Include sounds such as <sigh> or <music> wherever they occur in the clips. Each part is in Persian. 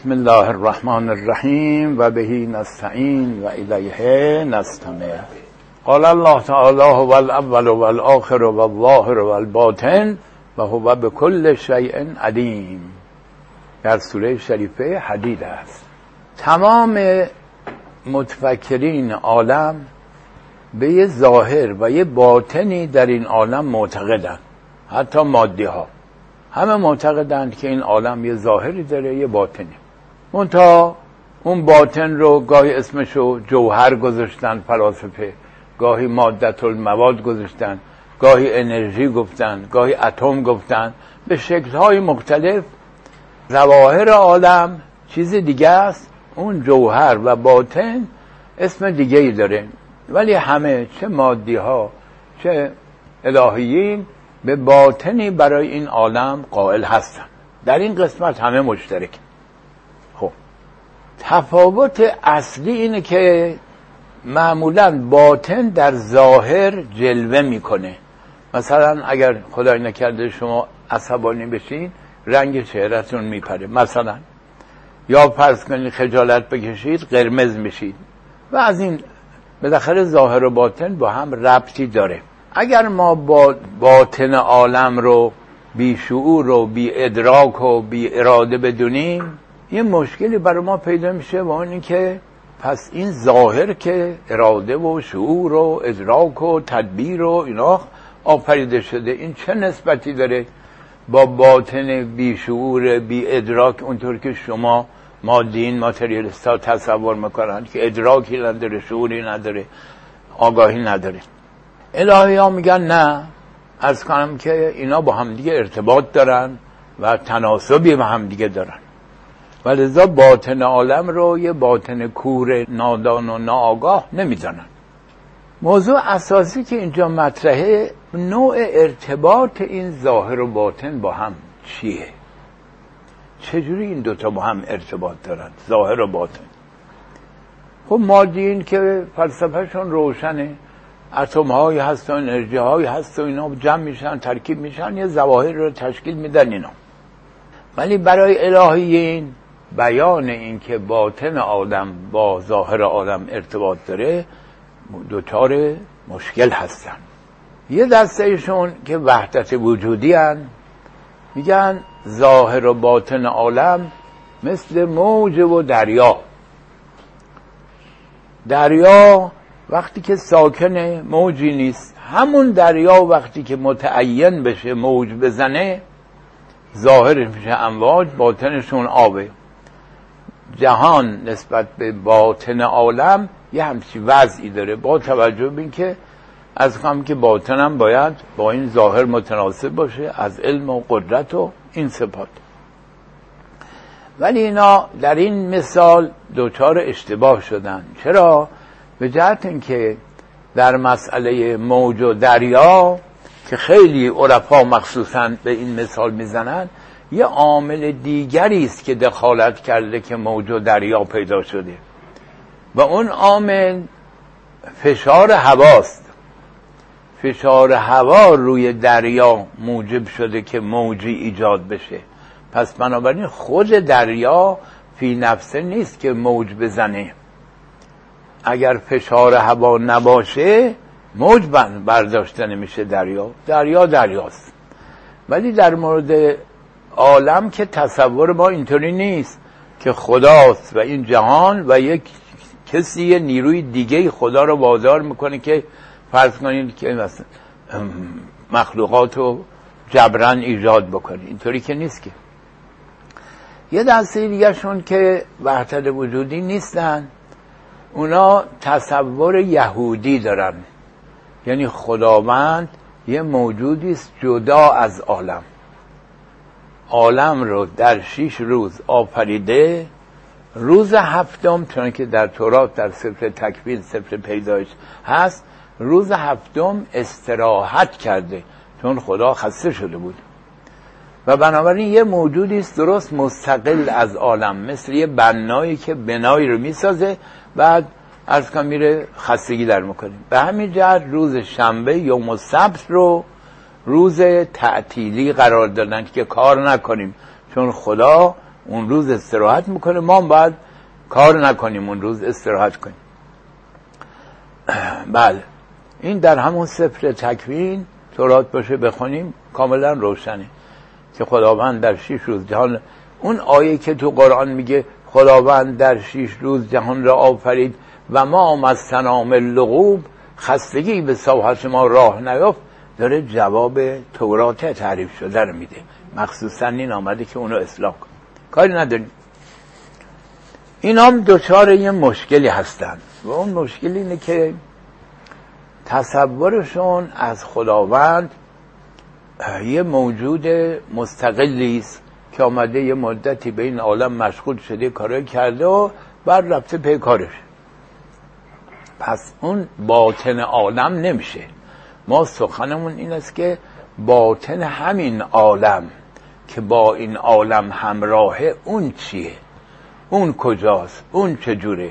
بسم الله الرحمن الرحیم و بهی نستعین و الیه نستمع. قال الله تعالی هو الاول و الاخر و الظاهر و الباطن و هو بكل شیء علیم. در سوره شریفه حدید است. تمام متفکرین عالم به یه ظاهر و یه باطنی در این عالم معتقدن حتی مادی ها همه معتقدند که این عالم یه ظاهری داره یه باطنی. منتها اون باطن رو گاهی اسمشو جوهر گذاشتن فلاسفه. گاهی مادت المواد گذاشتن گاهی انرژی گفتن گاهی اتم گفتن. به شکلهای مختلف. ظواهر عالم چیز دیگه است. اون جوهر و باطن اسم دیگه ای داره. ولی همه چه مادی ها چه الهیین به باطنی برای این عالم قائل هستن. در این قسمت همه مشترک تفاوت اصلی اینه که معمولا باطن در ظاهر جلوه می‌کنه. مثلا اگر خدای نکرده شما عصبانی بشین رنگ چهرهتون میپره مثلا. یا فرض کنید خجالت بکشید قرمز میشید. و از این بالاخره ظاهر و باطن با هم ربطی داره. اگر ما با باطن عالم رو بی شعور و بی ادراک و بی اراده بدونیم یه مشکلی برای ما پیدا میشه و اون که پس این ظاهر که اراده و شعور و ادراک و تدبیر و اینا آفریده شده این چه نسبتی داره با باطن بی شعور بی ادراک؟ اونطور که شما مادین ماتریالیست ها تصور می‌کنن که ادراکی نداره شعوری نداره آگاهی نداره. الهی ها میگن نه از کنم که اینا با همدیگه ارتباط دارن و تناسبی با همدیگه دارن. و لذا باطن عالم رو یه باطن کور نادان و ناآگاه نمی‌زنن موضوع اساسی که اینجا مطرحه نوع ارتباط این ظاهر و باطن با هم چیه؟ چجوری این دوتا با هم ارتباط دارن ظاهر و باطن؟ خب مادین که فلسفهشون روشنه اتم های هست و انرژی های هست و اینا جمع میشن ترکیب میشن یه ظواهر رو تشکیل میدن اینا. ولی برای الهیین بیان اینکه باطن آدم با ظاهر آدم ارتباط داره دوچار مشکل هستن. یه دستهشون که وحدت وجودی هن میگن ظاهر و باطن عالم مثل موج و دریا. دریا وقتی که ساکن موجی نیست همون دریا وقتی که متعین بشه موج بزنه ظاهرش میشه امواج باطنشون آبه. جهان نسبت به باطن عالم یه همچی وضعی داره. با توجه به اینکه از هم که باطنم باید با این ظاهر متناسب باشه از علم و قدرت و این صفات. ولی اینا در این مثال دوچار اشتباه شدن. چرا؟ به جهت اینکه در مسئله موج و دریا که خیلی عرفا مخصوصا به این مثال می‌زنن یه عامل دیگری است که دخالت کرده که موج دریا پیدا شده. و اون عامل فشار هواست. فشار هوا روی دریا موجب شده که موجی ایجاد بشه. پس بنابراین خود دریا فی نفسه نیست که موج بزنه. اگر فشار هوا نباشه موج برداشته نمیشه دریا. دریا دریاست. ولی در مورد عالم که تصور ما اینطوری نیست که خداست و این جهان و یک کسی نیروی دیگه خدا رو بازار می‌کنه که فرض کنید که مخلوقات رو جبران ایجاد بکنه. اینطوری که نیست که. یه دسته دیگه شون که وحدت وجودی نیستن اونا تصور یهودی دارن. یعنی خداوند یه موجودی است جدا از عالم. عالم رو در شیش روز آفریده روز هفتم چون که در تورات در سفر تکوین سفر پیدایش هست روز هفتم استراحت کرده چون خدا خسته شده بود. و بنابراین یه موجودی است درست مستقل از عالم مثل یه بنایی که بنایی رو می‌سازه بعد از کم میره خستگی در می‌کنه. به همین جهت روز شنبه یوم السبت رو روز تعطیلی قرار دادن که کار نکنیم. چون خدا اون روز استراحت می‌کنه. ما باید کار نکنیم اون روز استراحت کنیم. <clears throat> بله. این در همون سفر تکوین تورات باشه بخونیم کاملا روشنه که خداوند در شیش روز جهان اون آیه که تو قرآن میگه خداوند در شیش روز جهان را آفرید و ما از سنام لغوب خستگی به ساحت ما راه نیافت. داره جواب تورات تعریف شده رو میده. مخصوصا این آمده که اونو اصلاح کن کاری نداریم. این هم دچار یه مشکلی هستن. و اون مشکل اینه که تصورشون از خداوند یه موجود مستقلی است که آمده یه مدتی به این عالم مشغول شده کارای کرده و بعد رفته پی کارش. پس اون باطن عالم نمیشه. ما سخنمون این است که باطن همین عالم که با این عالم همراهه اون چیه؟ اون کجاست؟ اون چجوره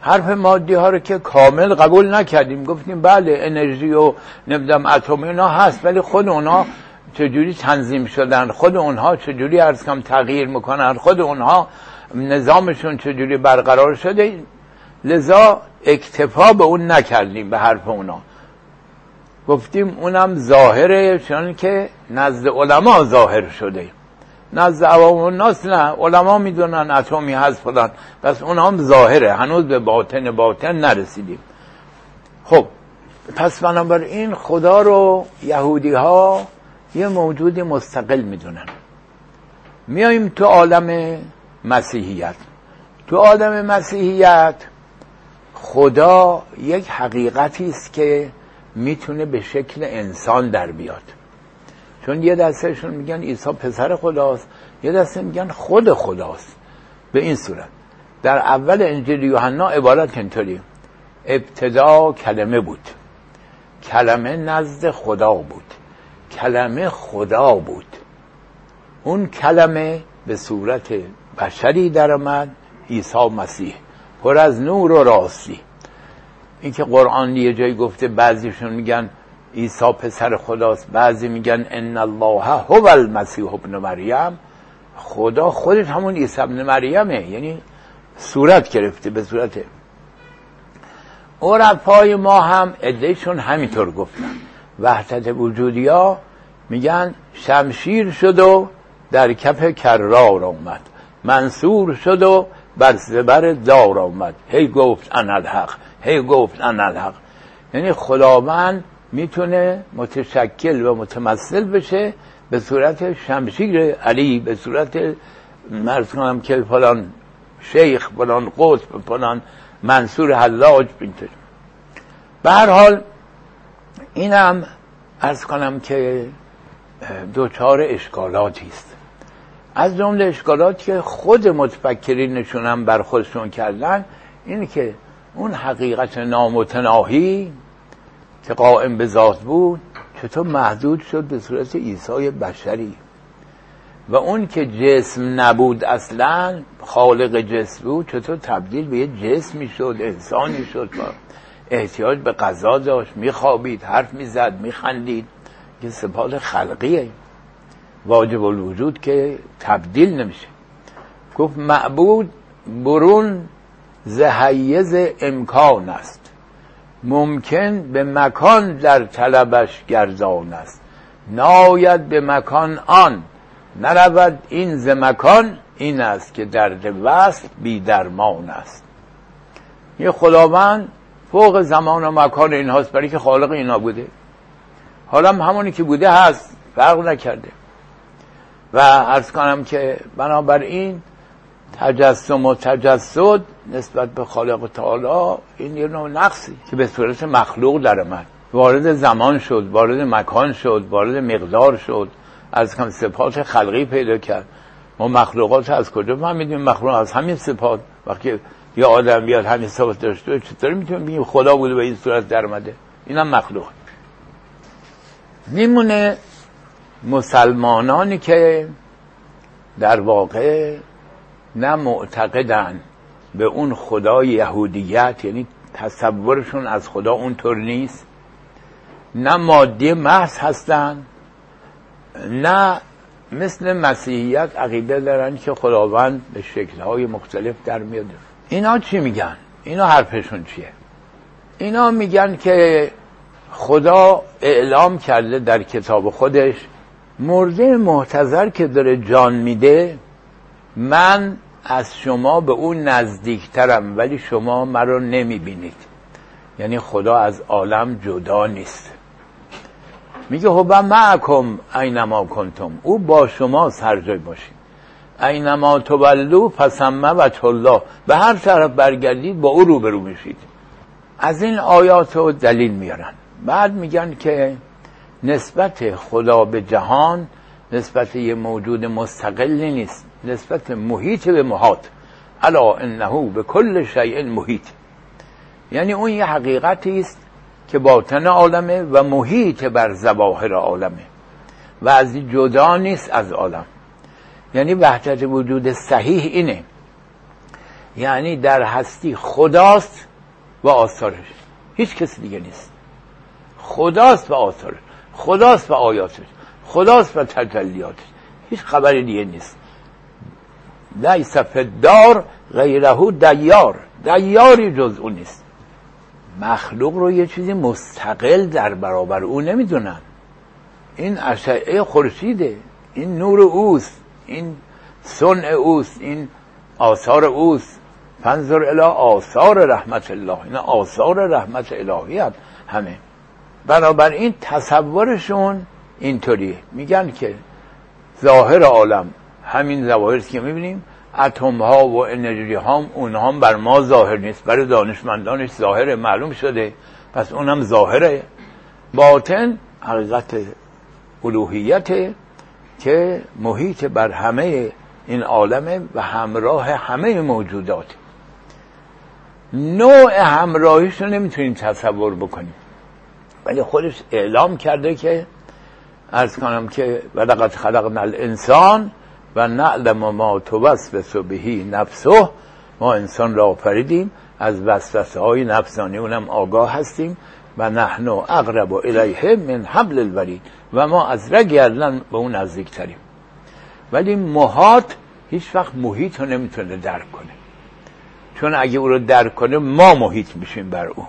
حرف مادی ها رو که کامل قبول نکردیم. گفتیم بله انرژی و نمی‌دونم اتم اینا هست ولی خود اونا چجوری تنظیم شدن؟ خود اونها چجوری ارز کم تغییر می‌کنن؟ خود اونها نظامشون چجوری برقرار شده؟ لذا اکتفا به اون نکردیم به حرف اونا. گفتیم اونم ظاهره چون که نزد علما ظاهر شده. نزد عوام الناس نه علما می‌دونن اتمی هست فلان. پس اون هم ظاهره هنوز به باطن باطن نرسیدیم. خب پس بنابراین خدا رو یهودی ها یه موجود مستقل می‌دونن. میایم تو عالم مسیحیت. تو عالم مسیحیت خدا یک حقیقتی است که می‌تونه به شکل انسان در بیاد. چون یه دستهشون میگن عیسی پسر خداست یه دسته میگن خود خداست. به این صورت. در اول انجیل یوحنا عبارت اینطوری. ابتدا کلمه بود. کلمه نزد خدا بود. کلمه خدا بود. اون کلمه به صورت بشری در آمد عیسی مسیح. پر از نور و راستی. اینکه قرآن یه جایی گفته بعضیشون میگن عیسی پسر خداست بعضی میگن ان الله هو المسیح ابن مریم. خدا خودش همون عیسی ابن مریمه. یعنی صورت گرفته به صورت. عرفای ما هم ادهشون همینطور گفتن. وحدت وجودی ها میگن شمشیر شد و در کف کرار آمد. منصور شد و بر زبر دار آمد. هی گفت ان الحق. هی گفت ان الحق یعنی خداوند می‌تونه متشکل و متمثل بشه به صورت شمشیر علی به صورت مرز کنم که فلان شیخ فلان قطب فلان منصور حلاج بینتر به حال اینم ارز کنم که دوچار اشکالاتی است. از جمله اشکالات که خود متفکرینشون هم بر خودشون کردن اینه که اون حقیقت نامتناهی که قائم به ذات بود چطور محدود شد به صورت عیسی بشری. و اون که جسم نبود اصلا خالق جسم بود چطور تبدیل به یه جسمی شد انسانی شد احتیاج به غذا داشت میخوابید حرف می‌زد میخندید. که صفات خلقیه. واجب الوجود که تبدیل نمیشه. گفت معبود برون زهیز امکان است. ممکن به مکان در طلبش گردان است. ناید به مکان آن. نرود این ز مکان این است که درد وصل بی درمان است. یه خداوند فوق زمان و مکان این هاست برای که خالق اینا بوده. حالا همونی که بوده هست فرق نکرده. و ارز کنم که بنابراین تجسم و تجسد نسبت به خالق تعالی این یه نوع نقصی که به صورت مخلوق در من وارد زمان شد وارد مکان شد وارد مقدار شد. از کم صفات خلقی پیدا کرد. ما مخلوقات از کجا فهمیدیم؟ مخلوق از همین صفات. وقتی یه آدم بیاد همین صفات داشته چطوری می‌تونیم بگیم خدا بوده به این صورت درمده اینم مخلوق. میمونه مسلمانانی که در واقع نه معتقدن به اون خدای یهودیت یعنی تصورشون از خدا اونطور نیست نه مادی محض هستن نه مثل مسیحیت عقیده دارن که خداوند به شکلهای مختلف در میاد اینا چی میگن؟ اینا حرفشون چیه؟ اینا میگن که خدا اعلام کرده در کتاب خودش مرده محتظر که داره جان میده من از شما به اون نزدیکترم ولی شما مرا نمی‌بینید. یعنی خدا از عالم جدا نیست. میگه هو معکم اینما کنتم. او با شما سرجای باشید اینما تولو فسمه و الله به هر طرف برگردید با او روبرو میشید. از این آیات رو دلیل میارن. بعد میگن که نسبت خدا به جهان نسبت یه موجود مستقلی نیست. نسبت محیط به محاط. الا انه به کل شیء محیط. یعنی اون یه حقیقتی است که باطن عالمه و محیط بر زواهر عالمه. و از جدا نیست از عالم. یعنی وحدت وجود صحیح اینه. یعنی در هستی خداست و آثارش. هیچ کسی دیگه نیست. خداست و آثارش. خداست و آیاتش. خداست و تجلیاتش هیچ خبری دیگه نیست. لیس دار غیره دیار. دیاری جز اون نیست. مخلوق رو یه چیزی مستقل در برابر او نمی‌دونن. این اشعه خورشیده. این نور اوست. این صنع اوست. این آثار اوست. فنظر الی آثار رحمت الله. این آثار رحمت الهی هم همه. بنابراین تصورشون اینطوریه. میگن که ظاهر عالم همین ظواهری که می‌بینیم اتم ها و انرژی ها اونها بر ما ظاهر نیست. برای دانشمندانش ظاهر معلوم شده. پس اونم ظاهره. باطن حقیقت الوهیت که محیط بر همه این عالمه و همراه همه موجودات. نوع همراهیش رو نمی‌تونیم تصور بکنیم. ولی خودش اعلام کرده که ارز کنم که ولقد خلقنا الانسان و نعلم ما توسوس بهی نفسه. ما انسان را آفریدیم. از وسوسه های نفسانی اونم آگاه هستیم. و نحن اقرب الیه من حبل الورید. و ما از رگ گردن به اون نزدیکتریم. ولی محاط هیچ وقت محیط رو نمی‌تونه درک کنه. چون اگه او رو درک کنه ما محیط میشیم بر او.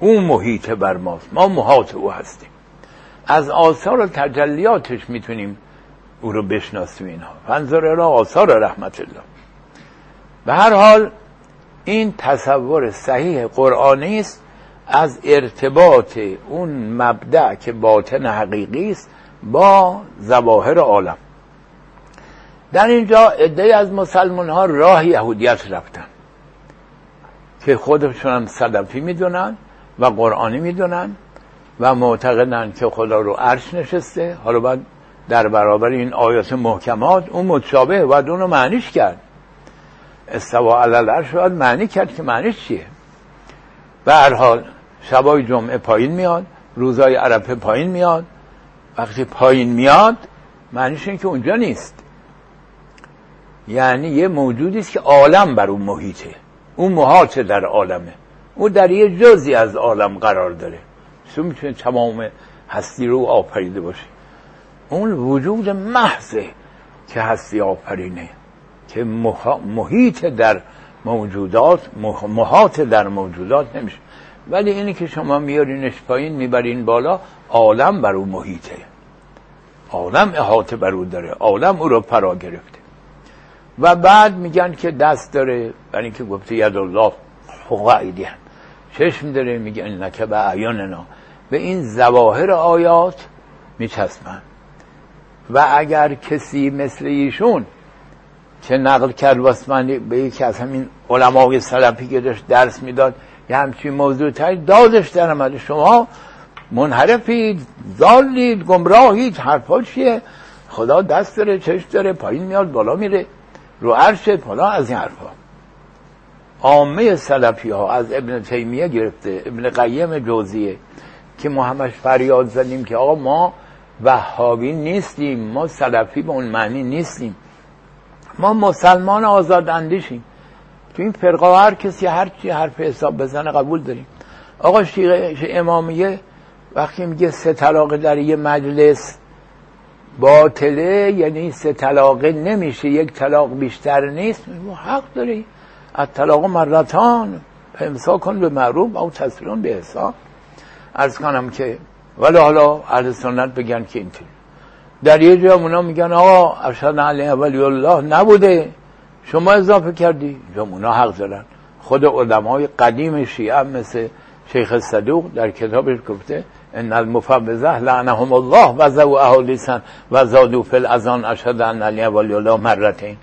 او محیط بر ماست. ما محاط او هستیم. از آثار و تجلیاتش می‌تونیم او رو بشناسیم اینها. فنظر را آثار رحمت الله. به هر حال این تصور صحیح قرآنی است از ارتباط اون مبدع که باطن حقیقی است با زواهر عالم. در اینجا عده از مسلمان ها راه یهودیت رفتن که خودشون هم صدفی می‌دونن و قرآنی می‌دونن و معتقدن که خدا رو عرش نشسته. حالا باید در برابر این آیات محکمات اون متشابه باید اون رو معنیش کرد. استوا علل عرش باید معنی کرد که معنیش چیه؟ به هر حال شبای جمعه پایین میاد روزای عرفه پایین میاد. وقتی پایین میاد معنیش این که اونجا نیست. یعنی یه موجودی است که عالم بر اون محیطه. اون محاطه در عالمه. او در یه جزی از عالم قرار داره. تو می‌تونه تمام هستی رو آفریده باشه. اون وجود محضه. که هستی آفرینه. که محیط در موجودات محاط در موجودات نمیشه. ولی اینی که شما میارینش پایین می‌برین بالا عالم بر او محیطه. عالم احاطه بر او داره. عالم او رو فرا گرفته. و بعد میگن که دست داره. برای اینکه گفته ید الله هم چشم داره میگن نکه به اعیاننا به این زواهر آیات میچسبن. و اگر کسی مثل ایشون که نقل کرد واسه به یکی از همین علمای سلفی که داشت درس می‌داد یه همچین موضوع تایی دادش در آمده شما منحرفید زالید گمراهید حرفا چیه؟ خدا دست داره چشم داره پایین میاد بالا میره رو عرش بالا از این حرفا. عامه سلفی ها از ابن تیمیه گرفته ابن قیم جوزیه که ما همش فریاد زدیم که آقا ما وهابی نیستیم ما سلفی به اون معنی نیستیم. ما مسلمان آزاد اندیشیم. تو این فرقه هر کسی هر چی حرف حساب بزنه قبول داریم. آقا شیخ امامیه وقتی میگه سه طلاق در یه مجلس باطله یعنی سه طلاقه نمیشه یک طلاق بیشتر نیست حق داری از طلاق مرتان امسا کن به معروف او تصویرون به حساب. ارز کنم که ولی حالا اهل سنت بگن که اینطور در یه جا اونا میگن آقا ارشد علی ولی الله نبوده. شما اضافه کردی. یا اونا حق دارن. خود علمای قدیم شیعه مثل شیخ صدوق در کتابش گفته ان المفوضه لعنهم الله و زو احالیسن و زادو فل ازان اشهد ان علی ولی الله مرتین.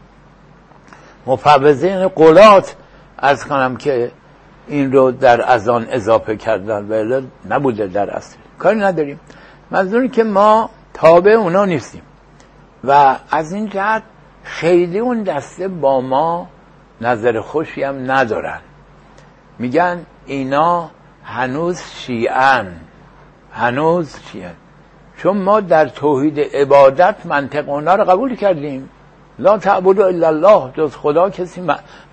مفوضین قولات از کنم که این رو در ازان اضافه کردن ولی نبوده در اصل. کاری نداریم. منظوری که ما تابع اونا نیستیم. و از این جهت خیلی اون دسته با ما نظر خوشی هم ندارن. میگن اینا هنوز شیعن. هنوز شیعن. چون ما در توحید عبادت منطق اونا رو قبول کردیم. لا تعبد الا الله جز خدا کسی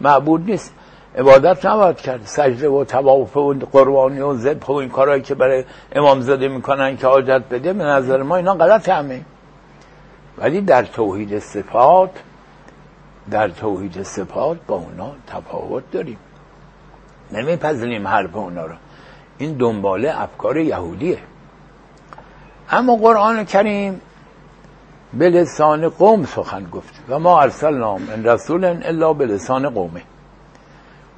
معبود نیست. عبادت نباید کرد. سجده و تواف و قربانی و ذبح و این کارهایی که برای امام زده می‌کنن که حاجت بده به نظر ما اینا غلط همه. ولی در توحید صفات در توحید صفات با اونا تفاوت داریم. نمیپذیریم حرف اونا رو. این دنباله افکار یهودیه. اما قرآن کریم به لسان قوم سخن گفت. و ما ارسلنا من رسول الا به لسان قومه.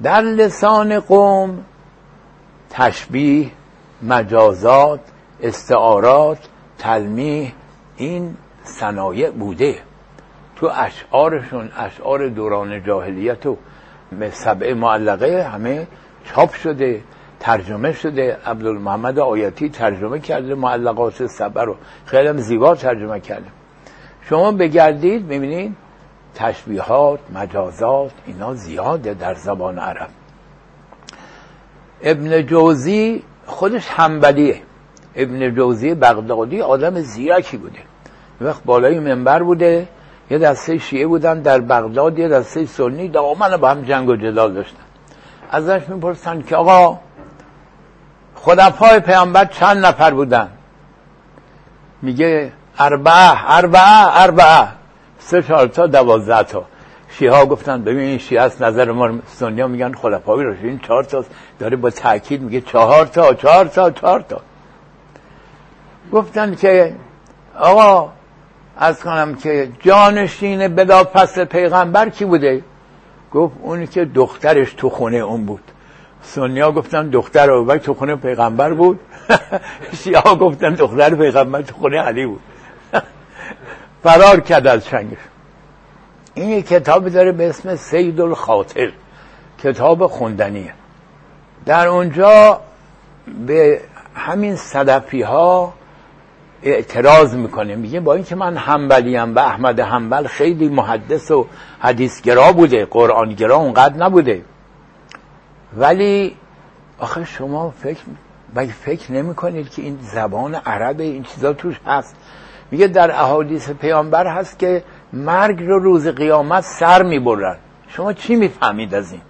در لسان قوم تشبیه مجازات استعارات تلمیح این صنایع بوده. تو اشعارشون اشعار دوران جاهلیت و سبع معلقه همه چاپ شده ترجمه شده. عبدالمحمد آیتی ترجمه کرده معلقات سبع رو. خیلی زیبا ترجمه کرده. شما بگردید می‌بینید تشبیهات مجازات اینا زیاده در زبان عرب. ابن جوزی خودش همبلیه ابن جوزی بغدادی آدم زیرکی بوده. وقت بالای منبر بوده یه دسته شیعه بودن در بغداد یه دسته سنی دامن با هم جنگ و جدال داشتن. ازش می‌پرسن که آقا خلفای پیامبر چند نفر بودن؟ میگه اربعه اربعه اربعه. سه چهار تا دوازده تا. شیعه گفتن ببین این شیعه از نظر ما سنی ها میگن خلفای این چهار تا داره با تاکید میگه چهار تا چهار تا چهار تا. گفتن که آقا از کنم که جانشین بدا پس پیغمبر کی بوده؟ گفت اونی که دخترش تو خونه اون بود. سنیا گفتن دختر او تو خونه پیغمبر بود. <laughs> شیعه گفتن دختر پیغمبر تو خونه علی بود. فرار کرد از چنگش این کتابی داره به اسم سید الخاطر کتاب خوندنیه. در اونجا به همین صدفی ها اعتراض می‌کنه. میگه با اینکه من حنبلیم و احمد حنبل خیلی محدث و حدیثگرا بوده قرآنگرا اونقدر نبوده. ولی آخه شما فکر مگه فکر نمی کنید که این زبان عرب این چیزا توش هست. میگه در احادیث پیامبر هست که مرگ رو روز قیامت سر می‌برن شما چی می‌فهمید از این؟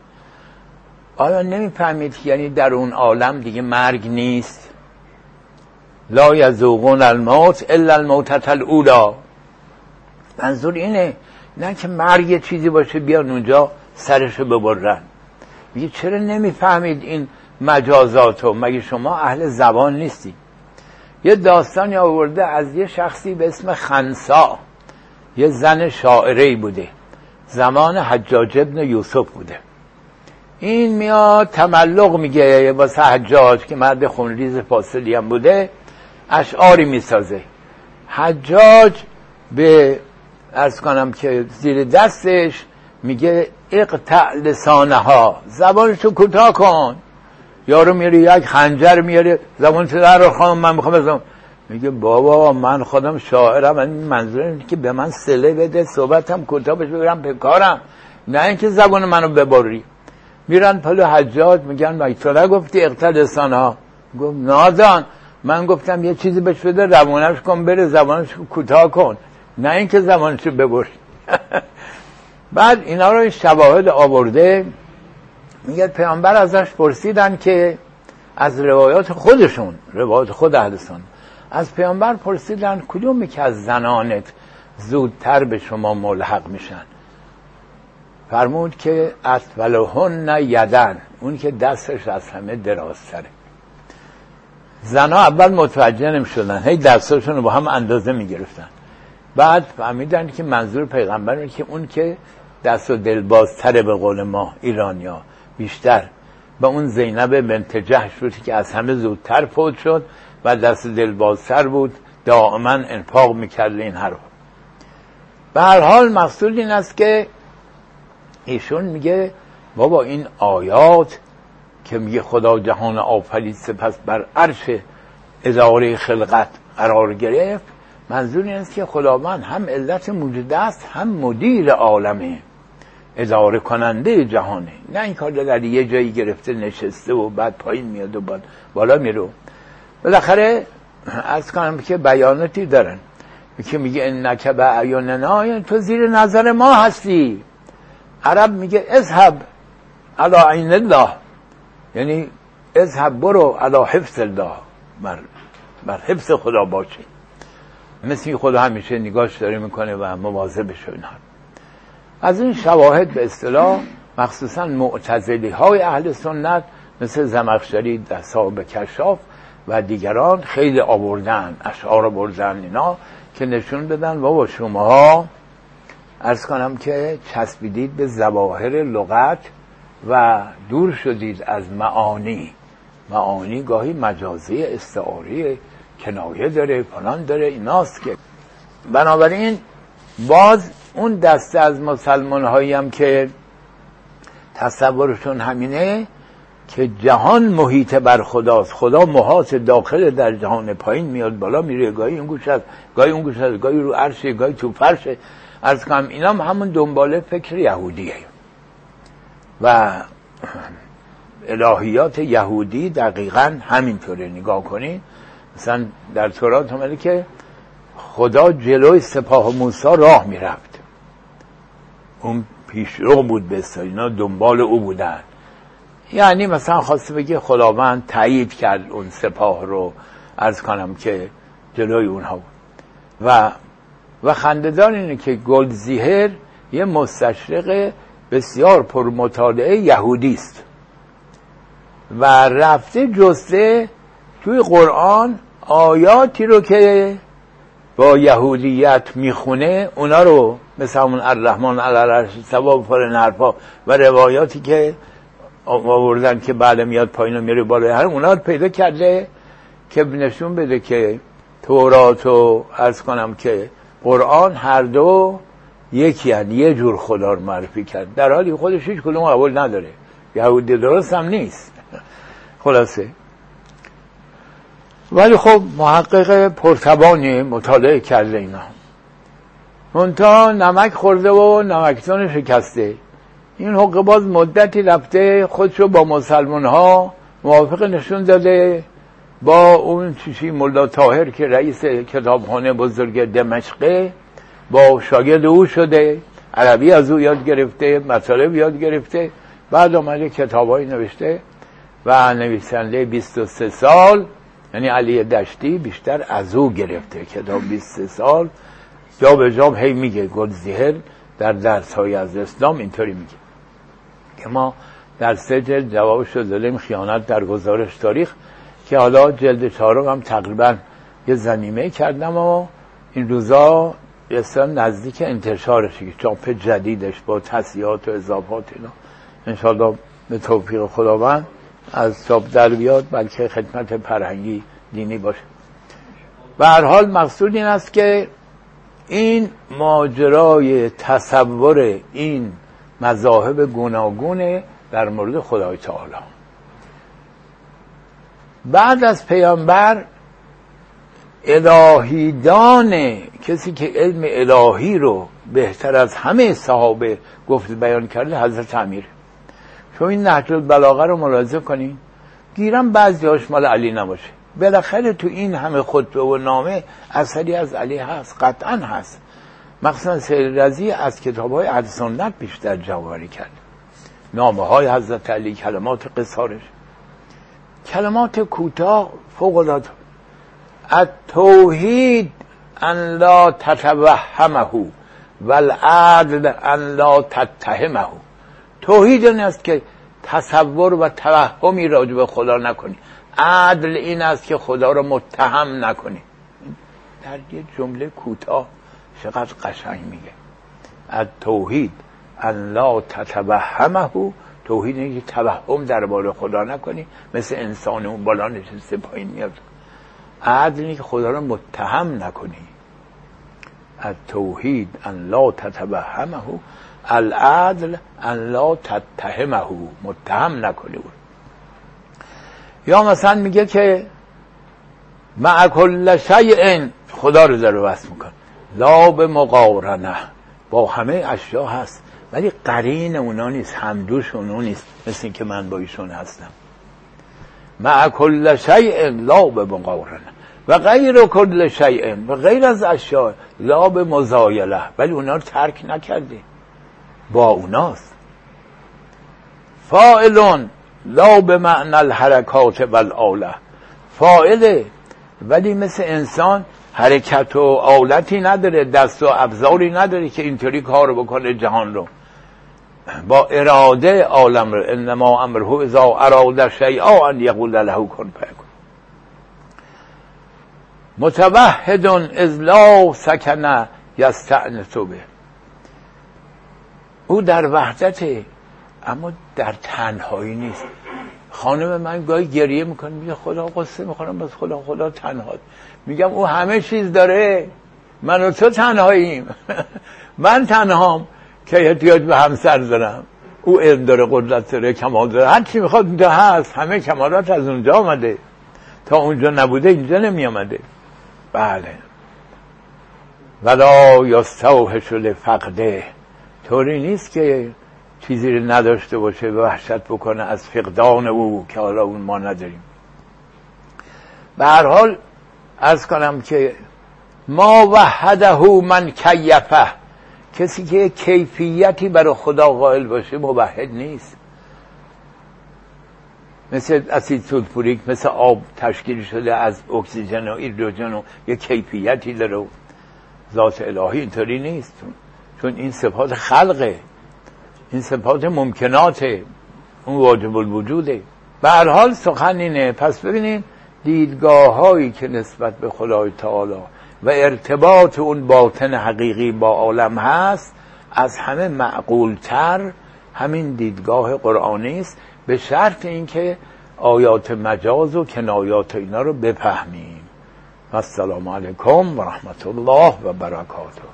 آیا نمی‌فهمید یعنی در اون عالم دیگه مرگ نیست؟ لا یذوقون الموت الا الموتة الاولا منظور اینه نه که مرگ یه چیزی باشه بیان اونجا سرشو ببرن. میگه چرا نمی‌فهمید این مجازاتو؟ مگه شما اهل زبان نیستی؟ یه داستانی آورده از یه شخصی به اسم خنسا. یه زن شاعره بوده. زمان حجاج ابن یوسف بوده. این میاد تملق میگه واسه حجاج که مرد خونریز فاصلی هم بوده. اشعاری می‌سازه. حجاج به ارز کنم که زیر دستش میگه اقطع لسانه ها زبانشو کوتاه کن. یارو میاره یک خنجر میاره زبان در رو خواهم من می‌خوام بزنم. میگه بابا من خودم شاعرم من منظور اینه که به من سله بده صحبتم کوتاه بشه بگیرم به کارم. نه اینکه زبان منو ببری. میرن پلو حجاج میگن مگه تو نگفتی اقطع لسانه ها گفت نازان من گفتم یه چیزی بهش بده روانش کن بره زبانش کوتاه کن. نه اینکه زبانش ببر. <laughs> بعد اینا رو شواهد آورده. میگه پیامبر ازش پرسیدن که از روایات خودشون روایات خود اهل از پیامبر پرسیدن کدومی که از زنانت زودتر به شما ملحق میشن؟ فرمود که اطولهن یدن اون که دستش از همه درازتره. زنها اول متوجه نمی شدن هی دستاشون رو با هم اندازه می گرفتن بعد فهمیدن که منظور پیغمبر که اون که دست و دلبازتره به قول ما ایرانیا بیشتر. به اون زینب بنت جهش بود که از همه زودتر فوت شد و دست دلبازتر بود. دائما انفاق می‌کرد این حرف. به هر حال مقصود این است که ایشون میگه بابا این آیات که میگه خدا جهان آفرید سپس بر عرش اداره خلقت قرار گرفت منظور این است که خداوند هم علت موجود است هم مدیر عالمه. اداره کننده جهانه. نه این کار در یه جایی گرفته نشسته و بعد پایین میاد و بعد بالا میرو بالاخره از کنم که بیاناتی دارن. که میگه انک به عیوننا تو زیر نظر ما هستی. عرب میگه اذهب علی عین الله. یعنی اذهب برو علی حفظ الله. بر, بر حفظ خدا باشه مثل خدا همیشه نگاش داره می‌کنه و مواظب شونه از این شواهد به اصطلاح مخصوصا معتزلی های اهل سنت مثل زمخشری در صاحب کشاف و دیگران خیلی آوردن اشعار آوردن اینا که نشون بدن بابا شماها ارز کنم که چسبیدید به زواهر لغت و دور شدید از معانی. معانی گاهی مجازی استعاری کنایه داره فلان داره ایناست که. بنابراین باز اون دسته از مسلمان هایی هم که تصورشون همینه که جهان محیط بر خداست. خدا محاط داخل در جهان پایین میاد بالا میره گاهی اون گوش از گاهی اون گوش از گاهی رو عرشه گاهی تو فرشه از کنم اینا هم همون دنباله فکر یهودیه. و الهیات یهودی دقیقا همینطوره. نگاه کنید مثلا در تورات آمده که خدا جلوی سپاه موسی راه می‌رفت. اون پیشرو بود به اینا دنبال او بودن. یعنی مثلا خواسته بگه خداوند تایید کرد اون سپاه رو از کنم که جلوی اونها بود. و و خنددار اینه که گلزیهر یه مستشرق بسیار پرمطالعه یهودی است. و رفته جسته توی قرآن آیاتی رو که با یهودیت می‌خونه اونا رو مثل همون الرحمن علی ثواب فر نرفا و روایاتی که آوردن که بعد میاد پایین و میره بالا هر اونا پیدا کرده که نشون بده که تورات و ارز کنم که قرآن هر دو یکی هن. یه جور خدا رو معرفی کرد. در حالی خودش هیچ کدوم قبول نداره. یهودی درست هم نیست. خلاصه. ولی خب محقق پرتبانی مطالعه کرده اینا. منتها نمک خورده و نمکتان شکسته. این حق باز مدتی رفته خودشو با مسلمان ها موافق نشون داده با اون چیشی ملا تاهر که رئیس کتابخانه بزرگ دمشقه با شاگرد او شده عربی از او یاد گرفته مطالب یاد گرفته بعد آمده کتابهایی نوشته و نویسنده 23 سال یعنی علی دشتی بیشتر از او گرفته. کتاب 23 سال جا به جا هی میگه گلزیهر در درس های از اسلام اینطوری میگه. که ما در سه جلد جوابش رو خیانت در گزارش تاریخ که حالا جلد چهارم هم تقریبا یه زمینه کردم و این روزا اسلام نزدیک انتشارش که چاپ جدیدش با تصیحات و اضافات اینا. انشاءالله به توفیق خداوند از چاپ در بیاد بلکه خدمت پرهنگی دینی باشه. به هر حال مقصود این است که این ماجرای تصور این مذاهب گوناگون در مورد خدای تعالی. بعد از پیامبر الهیدان کسی که علم الهی رو بهتر از همه صحابه گفت بیان کرده حضرت امیر. چون این نهج البلاغه رو ملاحظه کنین. گیرم بعضی هاش مال علی نباشه. بالاخره تو این همه خطبه و نامه اثری از علی هست قطعا هست. مخصوصا سیر رزی از کتاب های سنت بیشتر جواری کرد. نامه های حضرت علی کلمات قصارش. کلمات کوتاه فوق العاده. التوحید ان لا تتوهمه و العدل ان لا تتهمه. توحید این است که تصور و توهمی راجع به خدا نکنی. عدل این است که خدا را متهم نکنی در یه جمله کوتاه چقدر قشنگ میگه. از توحید ان لا تتوهمه توحید اینه که توهم درباره خدا نکنی مثل انسان اون بالا نشسته پایین میاد. عدل اینه که خدا را متهم نکنی. از توحید ان لا تتوهمه العدل ان لا تتهمه متهم نکنی. او یا مثلا میگه که مع کل شیء خدا رو داره وصف میکن لا به مقارنه. با همه اشیا هست. ولی قرین اونا نیست همدوش اونا نیست. مثل اینکه من با ایشون هستم. مع کل شیء لا به مقارنه. و غیر کل شیء و غیر از اشیا لا به مزایله. ولی اونا رو ترک نکرده با اوناست. فائلون لا به معنی الحرکات و الاله ولی مثل انسان حرکت و آلتی نداره دست و ابزاری نداره که اینطوری کار بکنه جهان رو. با اراده عالم رو انما امره اذا اراد شیئا ان یقول له کن فیکون متوحد از لا سکنه یستعنس به. او در وحدته. اما در تنهایی نیست. خانم من گاهی گریه می‌کنه میگه خدا قصه می‌خورم بس خدا خدا تنها میگم او همه چیز داره. من و تو تنهاییم. <laughs> من تنهام که احتیاج به همسر دارم. او علم داره قدرت داره کمال داره. هر چی می‌خواد اینجا هست. همه کمالات از اونجا آمده. تا اونجا نبوده اینجا نمی آمده بله. ولا یستوحش لفقده. طوری نیست که چیزی رو نداشته باشه وحشت بکنه از فقدان او که حالا اون ما نداریم. به هر حال از کنم که ما وحده من کیفه. کسی که کیفیتی برای خدا قائل باشه موحد نیست. مثل اسید سولفوریک مثل آب تشکیل شده از اکسیژن و هیدروژن و یه کیفیتی داره ذات الهی اینطوری نیست. چون این صفات خلقه. این صفات ممکناته. اون واجب الوجوده. به هر حال سخن اینه. پس ببینید دیدگاه هایی که نسبت به خدای تعالی و ارتباط اون باطن حقیقی با عالم هست از همه معقولتر همین دیدگاه قرآنی است. به شرط اینکه آیات مجاز و کنایات اینا رو بفهمیم. السلام علیکم و رحمت الله و برکاته.